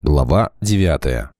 Глава 9.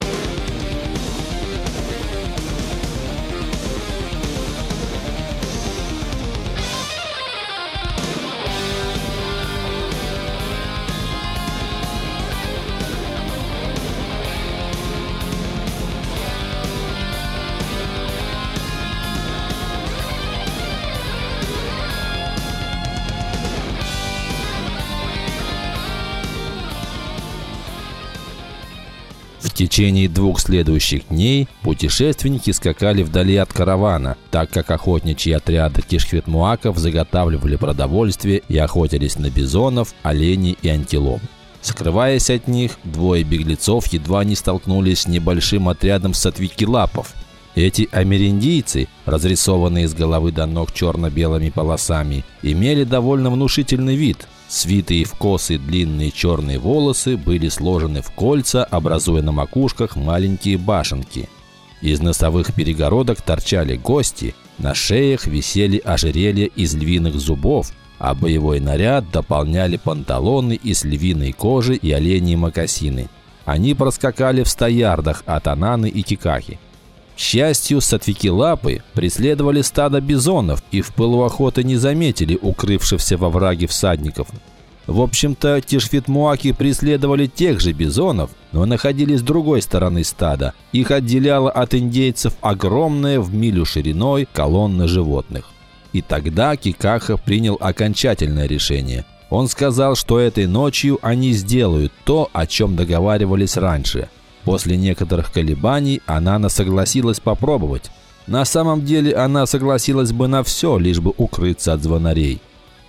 Течение двух следующих дней путешественники скакали вдали от каравана, так как охотничьи отряды кишхветмуаков заготавливали продовольствие и охотились на бизонов, оленей и антилоп. Скрываясь от них, двое беглецов едва не столкнулись с небольшим отрядом сатвикилапов. Эти америндийцы, разрисованные с головы до ног черно-белыми полосами, имели довольно внушительный вид – Свитые в косы длинные черные волосы были сложены в кольца, образуя на макушках маленькие башенки. Из носовых перегородок торчали гости, на шеях висели ожерелья из львиных зубов, а боевой наряд дополняли панталоны из львиной кожи и оленьи мокасины. Они проскакали в стоярдах от Ананы и Кикахи. К счастью, сатвики-лапы преследовали стадо бизонов и в пылу охоты не заметили укрывшихся во враге всадников. В общем-то, тишфитмуаки преследовали тех же бизонов, но находились с другой стороны стада. Их отделяла от индейцев огромная в милю шириной колонна животных. И тогда Кикаха принял окончательное решение. Он сказал, что этой ночью они сделают то, о чем договаривались раньше – После некоторых колебаний Анана согласилась попробовать. На самом деле она согласилась бы на все, лишь бы укрыться от звонарей.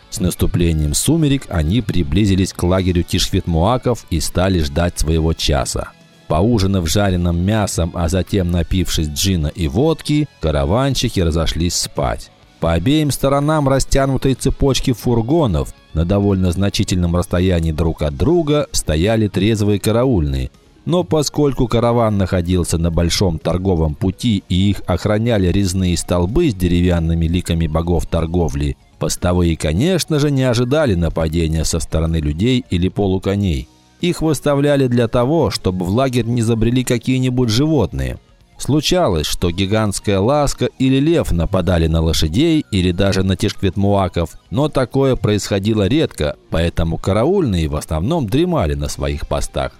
С наступлением сумерек они приблизились к лагерю Тишфетмуаков и стали ждать своего часа. Поужинав жареным мясом, а затем напившись джина и водки, караванщики разошлись спать. По обеим сторонам растянутой цепочки фургонов на довольно значительном расстоянии друг от друга стояли трезвые караульные, но поскольку караван находился на большом торговом пути и их охраняли резные столбы с деревянными ликами богов торговли, постовые, конечно же, не ожидали нападения со стороны людей или полуконей. Их выставляли для того, чтобы в лагерь не забрели какие-нибудь животные. Случалось, что гигантская ласка или лев нападали на лошадей или даже на тишкветмуаков, но такое происходило редко, поэтому караульные в основном дремали на своих постах.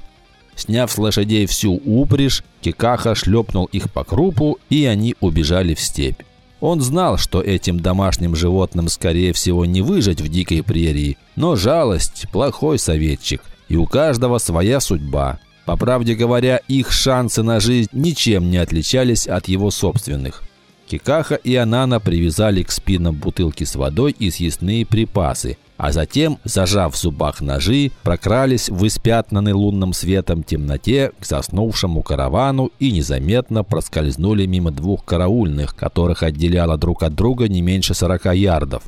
Сняв с лошадей всю упряжь, Кикаха шлепнул их по крупу, и они убежали в степь. Он знал, что этим домашним животным, скорее всего, не выжить в дикой прерии, но жалость – плохой советчик, и у каждого своя судьба. По правде говоря, их шансы на жизнь ничем не отличались от его собственных. Кикаха и Анана привязали к спинам бутылки с водой и съестные припасы – а затем, зажав в зубах ножи, прокрались в испятнанной лунным светом темноте к заснувшему каравану и незаметно проскользнули мимо двух караульных, которых отделяло друг от друга не меньше 40 ярдов.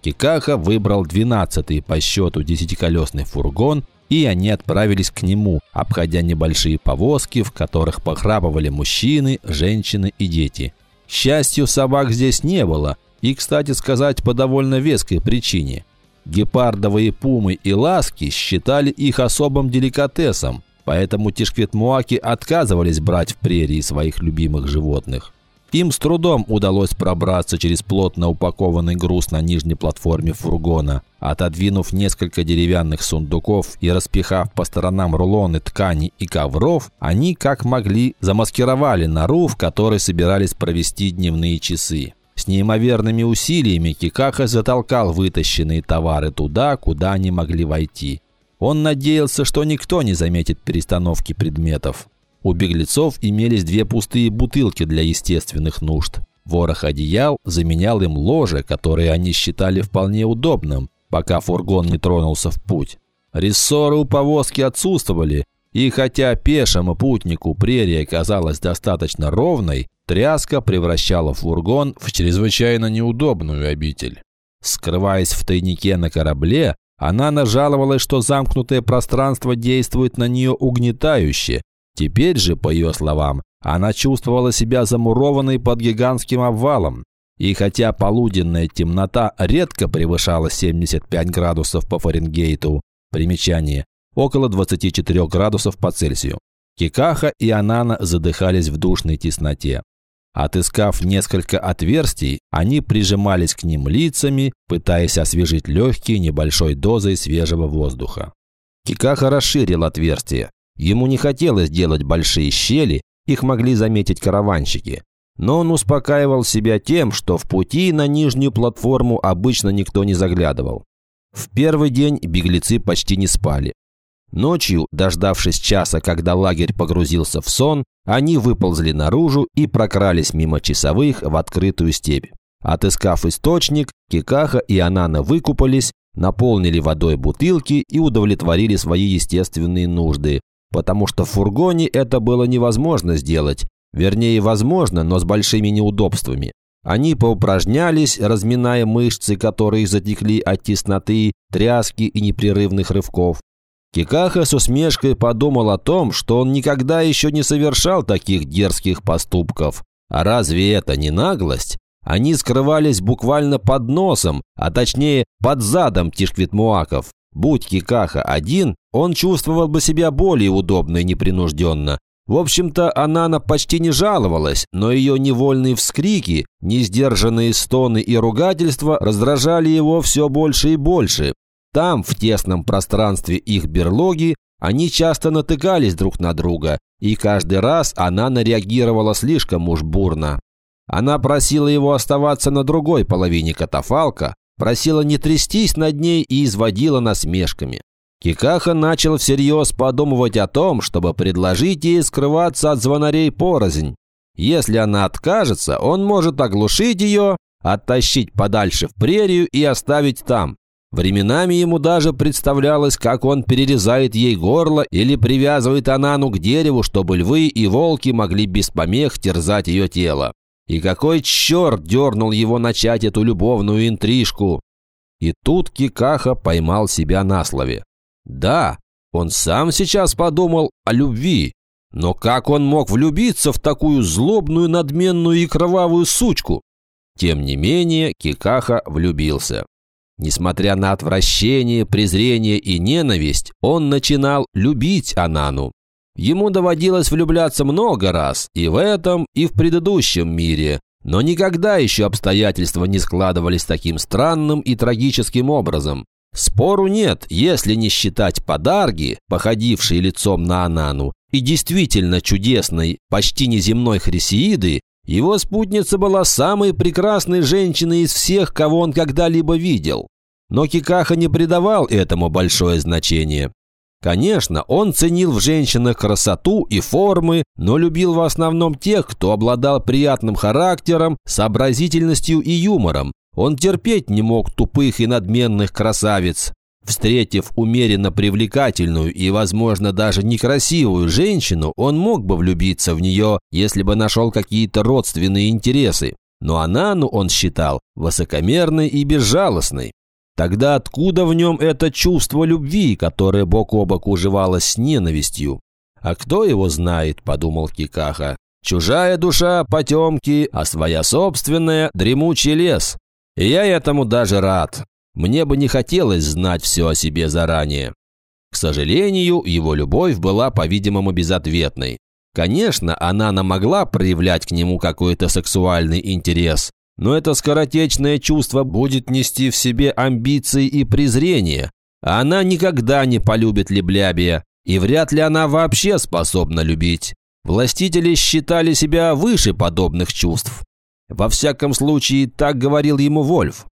Кикаха выбрал 12-й по счету десятиколесный фургон, и они отправились к нему, обходя небольшие повозки, в которых похрапывали мужчины, женщины и дети. Счастью, собак здесь не было, и, кстати сказать, по довольно веской причине – Гепардовые пумы и ласки считали их особым деликатесом, поэтому тишкветмуаки отказывались брать в прерии своих любимых животных. Им с трудом удалось пробраться через плотно упакованный груз на нижней платформе фургона. Отодвинув несколько деревянных сундуков и распихав по сторонам рулоны ткани и ковров, они, как могли, замаскировали нору, в которой собирались провести дневные часы. С неимоверными усилиями Кикаха затолкал вытащенные товары туда, куда они могли войти. Он надеялся, что никто не заметит перестановки предметов. У беглецов имелись две пустые бутылки для естественных нужд. Ворох одеял заменял им ложе, которое они считали вполне удобным, пока фургон не тронулся в путь. Рессоры у повозки отсутствовали, и хотя пешему путнику прерия казалась достаточно ровной, Тряска превращала фургон в чрезвычайно неудобную обитель. Скрываясь в тайнике на корабле, она нажаловалась, что замкнутое пространство действует на нее угнетающе. Теперь же, по ее словам, она чувствовала себя замурованной под гигантским обвалом. И хотя полуденная темнота редко превышала 75 градусов по Фаренгейту, примечание, около 24 градусов по Цельсию. Кикаха и Анана задыхались в душной тесноте. Отыскав несколько отверстий, они прижимались к ним лицами, пытаясь освежить легкие небольшой дозой свежего воздуха. Кикаха расширил отверстие. Ему не хотелось делать большие щели, их могли заметить караванщики. Но он успокаивал себя тем, что в пути на нижнюю платформу обычно никто не заглядывал. В первый день беглецы почти не спали. Ночью, дождавшись часа, когда лагерь погрузился в сон, они выползли наружу и прокрались мимо часовых в открытую степь. Отыскав источник, Кикаха и Анана выкупались, наполнили водой бутылки и удовлетворили свои естественные нужды, потому что в фургоне это было невозможно сделать, вернее, возможно, но с большими неудобствами. Они поупражнялись, разминая мышцы, которые затекли от тесноты, тряски и непрерывных рывков. Кикаха с усмешкой подумал о том, что он никогда еще не совершал таких дерзких поступков. А разве это не наглость? Они скрывались буквально под носом, а точнее под задом тишквитмуаков. Будь Кикаха один, он чувствовал бы себя более удобно и непринужденно. В общем-то, Анана почти не жаловалась, но ее невольные вскрики, несдержанные стоны и ругательства раздражали его все больше и больше. Там, в тесном пространстве их берлоги, они часто натыкались друг на друга, и каждый раз она реагировала слишком уж бурно. Она просила его оставаться на другой половине катафалка, просила не трястись над ней и изводила насмешками. Кикаха начал всерьез подумывать о том, чтобы предложить ей скрываться от звонарей порознь. Если она откажется, он может оглушить ее, оттащить подальше в прерию и оставить там. Временами ему даже представлялось, как он перерезает ей горло или привязывает Анану к дереву, чтобы львы и волки могли без помех терзать ее тело. И какой черт дернул его начать эту любовную интрижку? И тут Кикаха поймал себя на слове. Да, он сам сейчас подумал о любви, но как он мог влюбиться в такую злобную, надменную и кровавую сучку? Тем не менее, Кикаха влюбился. Несмотря на отвращение, презрение и ненависть, он начинал любить Анану. Ему доводилось влюбляться много раз, и в этом, и в предыдущем мире, но никогда еще обстоятельства не складывались таким странным и трагическим образом. Спору нет, если не считать подарги, походившие лицом на Анану, и действительно чудесной, почти неземной Хрисеиды, его спутница была самой прекрасной женщиной из всех, кого он когда-либо видел. Но Кикаха не придавал этому большое значение. Конечно, он ценил в женщинах красоту и формы, но любил в основном тех, кто обладал приятным характером, сообразительностью и юмором. Он терпеть не мог тупых и надменных красавиц. Встретив умеренно привлекательную и, возможно, даже некрасивую женщину, он мог бы влюбиться в нее, если бы нашел какие-то родственные интересы. Но Анану он считал высокомерной и безжалостной. Тогда откуда в нем это чувство любви, которое бок о бок уживалось с ненавистью? А кто его знает, подумал Кикаха. Чужая душа – потемки, а своя собственная – дремучий лес. И я этому даже рад. Мне бы не хотелось знать все о себе заранее. К сожалению, его любовь была, по-видимому, безответной. Конечно, она могла проявлять к нему какой-то сексуальный интерес, но это скоротечное чувство будет нести в себе амбиции и презрение. Она никогда не полюбит Леблябия, и вряд ли она вообще способна любить. Властители считали себя выше подобных чувств. Во всяком случае, так говорил ему Вольф.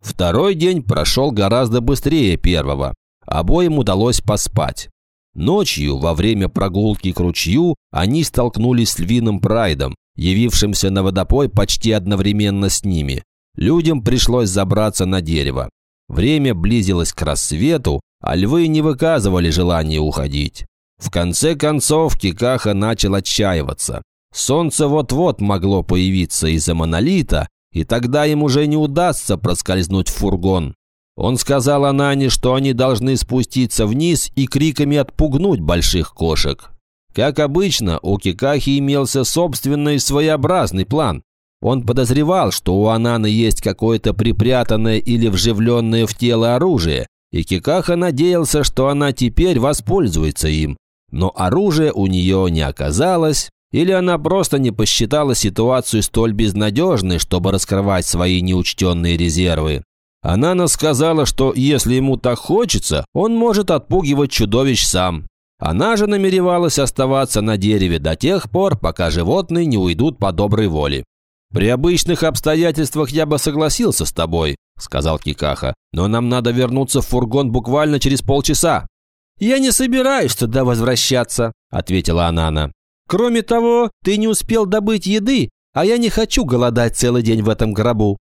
Второй день прошел гораздо быстрее первого. Обоим удалось поспать. Ночью, во время прогулки к ручью, они столкнулись с львиным прайдом, явившимся на водопой почти одновременно с ними. Людям пришлось забраться на дерево. Время близилось к рассвету, а львы не выказывали желания уходить. В конце концов Кикаха начал отчаиваться. Солнце вот-вот могло появиться из-за монолита, и тогда им уже не удастся проскользнуть в фургон. Он сказал Анане, что они должны спуститься вниз и криками отпугнуть больших кошек. Как обычно, у Кикахи имелся собственный своеобразный план. Он подозревал, что у Ананы есть какое-то припрятанное или вживленное в тело оружие, и Кикаха надеялся, что она теперь воспользуется им. Но оружия у нее не оказалось, или она просто не посчитала ситуацию столь безнадежной, чтобы раскрывать свои неучтенные резервы. Анана сказала, что если ему так хочется, он может отпугивать чудовищ сам. Она же намеревалась оставаться на дереве до тех пор, пока животные не уйдут по доброй воле. «При обычных обстоятельствах я бы согласился с тобой», – сказал Кикаха. «Но нам надо вернуться в фургон буквально через полчаса». «Я не собираюсь туда возвращаться», – ответила Анана. «Кроме того, ты не успел добыть еды, а я не хочу голодать целый день в этом гробу».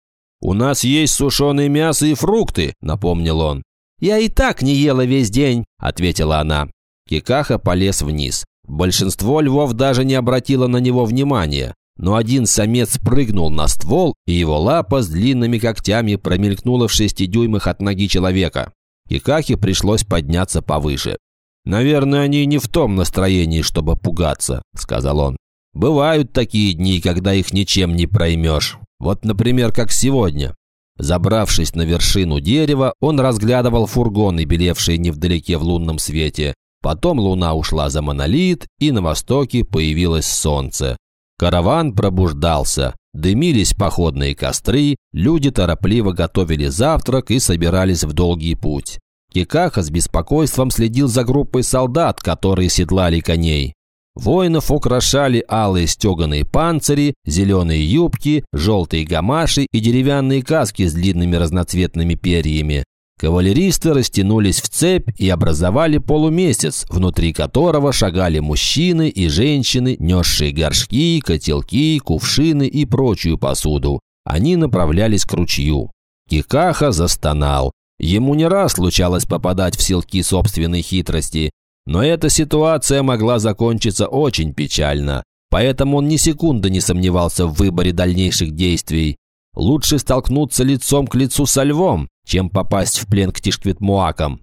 «У нас есть сушеное мясо и фрукты», – напомнил он. «Я и так не ела весь день», – ответила она. Кикаха полез вниз. Большинство львов даже не обратило на него внимания. Но один самец прыгнул на ствол, и его лапа с длинными когтями промелькнула в шести дюймах от ноги человека. Кикахе пришлось подняться повыше. «Наверное, они не в том настроении, чтобы пугаться», – сказал он. «Бывают такие дни, когда их ничем не проймешь. Вот, например, как сегодня. Забравшись на вершину дерева, он разглядывал фургоны, белевшие невдалеке в лунном свете. Потом луна ушла за монолит, и на востоке появилось солнце. Караван пробуждался. Дымились походные костры, люди торопливо готовили завтрак и собирались в долгий путь. Кикаха с беспокойством следил за группой солдат, которые седлали коней. Воинов украшали алые стеганые панцири, зеленые юбки, желтые гамаши и деревянные каски с длинными разноцветными перьями. Кавалеристы растянулись в цепь и образовали полумесяц, внутри которого шагали мужчины и женщины, несшие горшки, котелки, кувшины и прочую посуду. Они направлялись к ручью. Кикаха застонал. Ему не раз случалось попадать в селки собственной хитрости, но эта ситуация могла закончиться очень печально, поэтому он ни секунды не сомневался в выборе дальнейших действий. Лучше столкнуться лицом к лицу со львом, чем попасть в плен к Тишквитмуакам.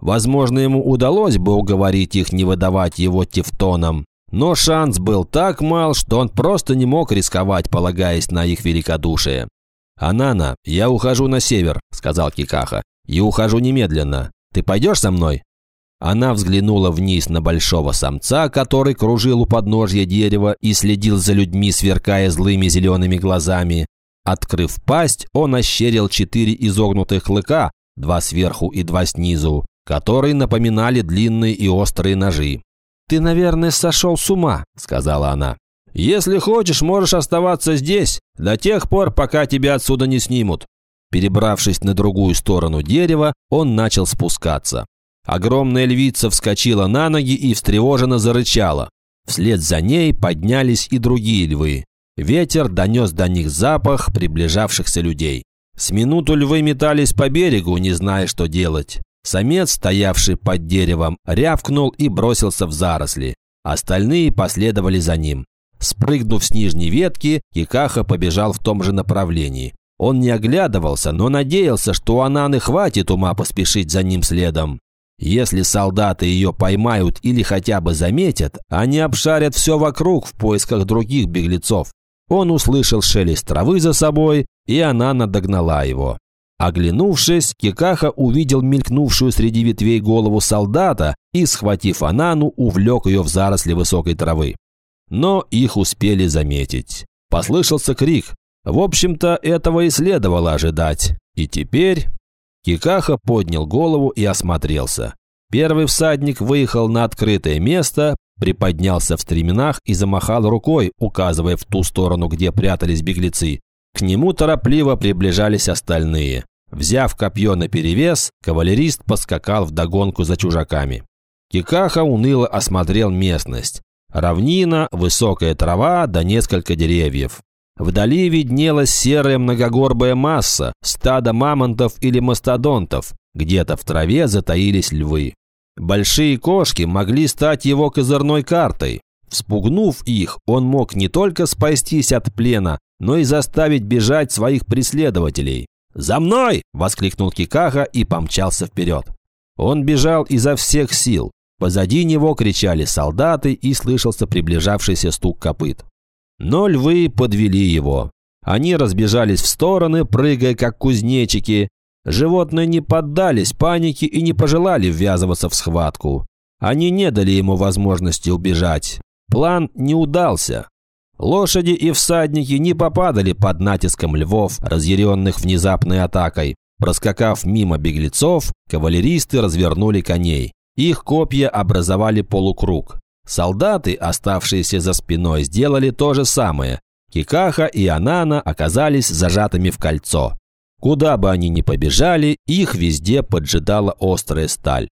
Возможно, ему удалось бы уговорить их не выдавать его тефтонам, но шанс был так мал, что он просто не мог рисковать, полагаясь на их великодушие. «Анана, я ухожу на север», – сказал Кикаха, – «и ухожу немедленно. Ты пойдешь со мной?» Она взглянула вниз на большого самца, который кружил у подножья дерева и следил за людьми, сверкая злыми зелеными глазами. Открыв пасть, он ощерил четыре изогнутых клыка, два сверху и два снизу, которые напоминали длинные и острые ножи. «Ты, наверное, сошел с ума», — сказала она. «Если хочешь, можешь оставаться здесь, до тех пор, пока тебя отсюда не снимут». Перебравшись на другую сторону дерева, он начал спускаться. Огромная львица вскочила на ноги и встревоженно зарычала. Вслед за ней поднялись и другие львы. Ветер донес до них запах приближавшихся людей. С минуту львы метались по берегу, не зная, что делать. Самец, стоявший под деревом, рявкнул и бросился в заросли. Остальные последовали за ним. Спрыгнув с нижней ветки, Кикаха побежал в том же направлении. Он не оглядывался, но надеялся, что Ананы хватит ума поспешить за ним следом. Если солдаты ее поймают или хотя бы заметят, они обшарят все вокруг в поисках других беглецов. Он услышал шелест травы за собой, и она надогнала его. Оглянувшись, Кикаха увидел мелькнувшую среди ветвей голову солдата и, схватив Анану, увлек ее в заросли высокой травы. Но их успели заметить. Послышался крик. В общем-то, этого и следовало ожидать. И теперь Кикаха поднял голову и осмотрелся. Первый всадник выехал на открытое место, приподнялся в стременах и замахал рукой, указывая в ту сторону, где прятались беглецы. К нему торопливо приближались остальные. Взяв копье наперевес, кавалерист поскакал в догонку за чужаками. Кикаха уныло осмотрел местность. Равнина, высокая трава да несколько деревьев. Вдали виднелась серая многогорбая масса, стадо мамонтов или мастодонтов. Где-то в траве затаились львы. Большие кошки могли стать его козырной картой. Вспугнув их, он мог не только спастись от плена, но и заставить бежать своих преследователей. «За мной!» – воскликнул Кикаха и помчался вперед. Он бежал изо всех сил. Позади него кричали солдаты и слышался приближавшийся стук копыт. Но львы подвели его. Они разбежались в стороны, прыгая как кузнечики. Животные не поддались панике и не пожелали ввязываться в схватку. Они не дали ему возможности убежать. План не удался. Лошади и всадники не попадали под натиском львов, разъяренных внезапной атакой. Проскакав мимо беглецов, кавалеристы развернули коней. Их копья образовали полукруг. Солдаты, оставшиеся за спиной, сделали то же самое. Кикаха и Анана оказались зажатыми в кольцо. Куда бы они ни побежали, их везде поджидала острая сталь.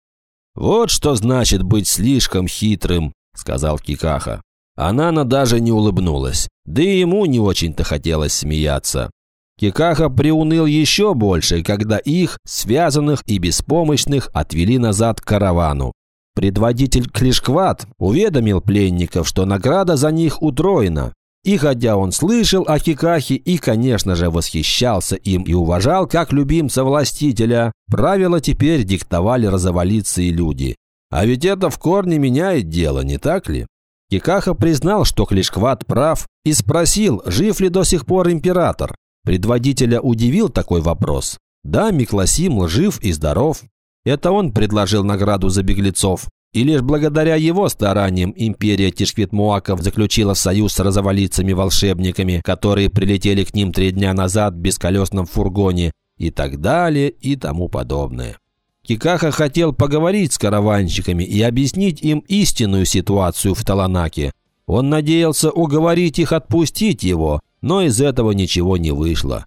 «Вот что значит быть слишком хитрым», – сказал Кикаха. Анана даже не улыбнулась, да и ему не очень-то хотелось смеяться. Кикаха приуныл еще больше, когда их, связанных и беспомощных, отвели назад к каравану. Предводитель Клишкват уведомил пленников, что награда за них утроена. И хотя он слышал о Кикахе и, конечно же, восхищался им и уважал как любимца властителя, правила теперь диктовали разовалиться и люди. А ведь это в корне меняет дело, не так ли? Кикаха признал, что Клишкват прав, и спросил, жив ли до сих пор император. Предводителя удивил такой вопрос. Да, Микласим жив и здоров. Это он предложил награду за беглецов. И лишь благодаря его стараниям империя Тишквитмуаков заключила союз с разовалицами-волшебниками, которые прилетели к ним три дня назад в бесколесном фургоне, и так далее, и тому подобное. Кикаха хотел поговорить с караванщиками и объяснить им истинную ситуацию в Таланаке. Он надеялся уговорить их отпустить его, но из этого ничего не вышло.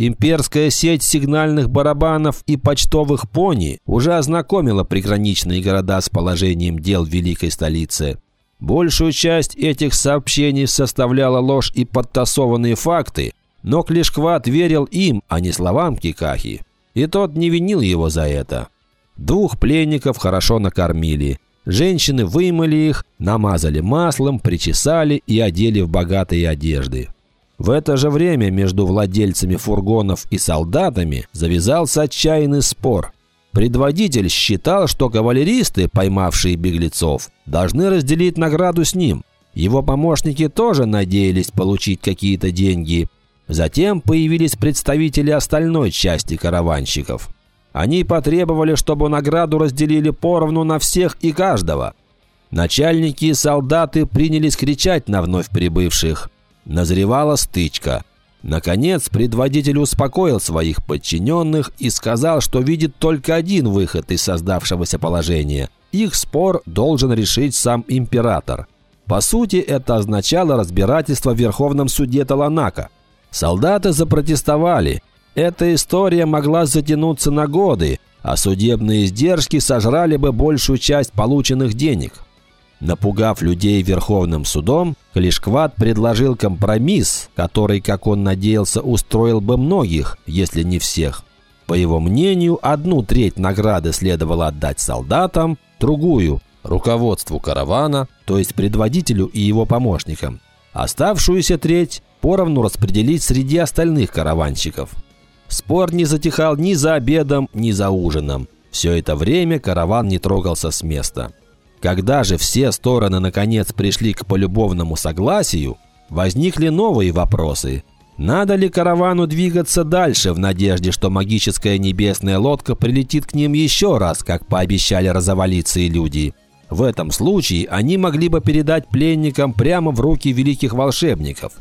Имперская сеть сигнальных барабанов и почтовых пони уже ознакомила приграничные города с положением дел великой столице. Большую часть этих сообщений составляла ложь и подтасованные факты, но Клишкват верил им, а не словам Кикахи. И тот не винил его за это. Двух пленников хорошо накормили. Женщины вымыли их, намазали маслом, причесали и одели в богатые одежды. В это же время между владельцами фургонов и солдатами завязался отчаянный спор. Предводитель считал, что кавалеристы, поймавшие беглецов, должны разделить награду с ним. Его помощники тоже надеялись получить какие-то деньги. Затем появились представители остальной части караванщиков. Они потребовали, чтобы награду разделили поровну на всех и каждого. Начальники и солдаты принялись кричать на вновь прибывших – Назревала стычка. Наконец, предводитель успокоил своих подчиненных и сказал, что видит только один выход из создавшегося положения. Их спор должен решить сам император. По сути, это означало разбирательство в Верховном суде Таланака. Солдаты запротестовали. Эта история могла затянуться на годы, а судебные издержки сожрали бы большую часть полученных денег. Напугав людей Верховным судом, Клишкват предложил компромисс, который, как он надеялся, устроил бы многих, если не всех. По его мнению, одну треть награды следовало отдать солдатам, другую – руководству каравана, то есть предводителю и его помощникам. Оставшуюся треть поровну распределить среди остальных караванщиков. Спор не затихал ни за обедом, ни за ужином. Все это время караван не трогался с места. Когда же все стороны наконец пришли к полюбовному согласию, возникли новые вопросы. Надо ли каравану двигаться дальше в надежде, что магическая небесная лодка прилетит к ним еще раз, как пообещали разовалиться и люди? В этом случае они могли бы передать пленникам прямо в руки великих волшебников.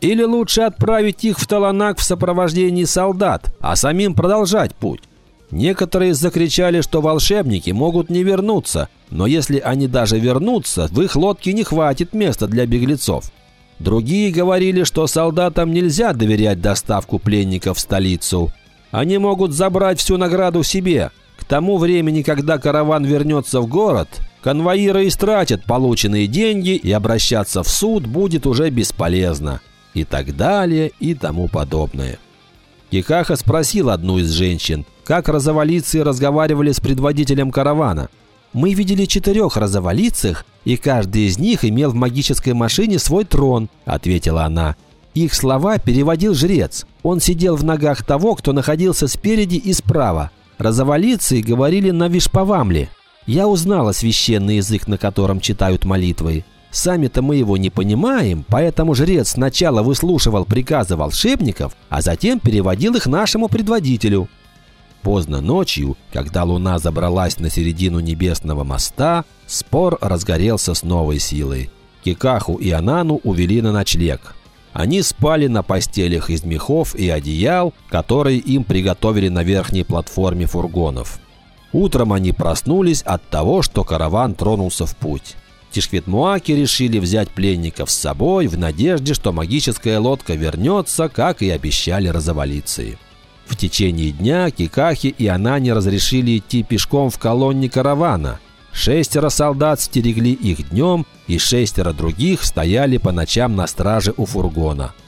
Или лучше отправить их в Таланак в сопровождении солдат, а самим продолжать путь. Некоторые закричали, что волшебники могут не вернуться, но если они даже вернутся, в их лодке не хватит места для беглецов. Другие говорили, что солдатам нельзя доверять доставку пленников в столицу. Они могут забрать всю награду себе. К тому времени, когда караван вернется в город, конвоиры истратят полученные деньги и обращаться в суд будет уже бесполезно. И так далее, и тому подобное. Кикаха спросил одну из женщин – как розоволицы разговаривали с предводителем каравана. Мы видели четырех розоволицых, и каждый из них имел в магической машине свой трон», – ответила она. Их слова переводил жрец. Он сидел в ногах того, кто находился спереди и справа. Розоволицы говорили на вишпавамле. Я узнала священный язык, на котором читают молитвы. Сами-то мы его не понимаем, поэтому жрец сначала выслушивал приказы волшебников, а затем переводил их нашему предводителю. Поздно ночью, когда луна забралась на середину небесного моста, спор разгорелся с новой силой. Кикаху и Анану увели на ночлег. Они спали на постелях из мехов и одеял, которые им приготовили на верхней платформе фургонов. Утром они проснулись от того, что караван тронулся в путь. Тишкветмуаки решили взять пленников с собой в надежде, что магическая лодка вернется, как и обещали розоволицы. В течение дня Кикахи и Анани разрешили идти пешком в колонне каравана. Шестеро солдат стерегли их днем, и шестеро других стояли по ночам на страже у фургона –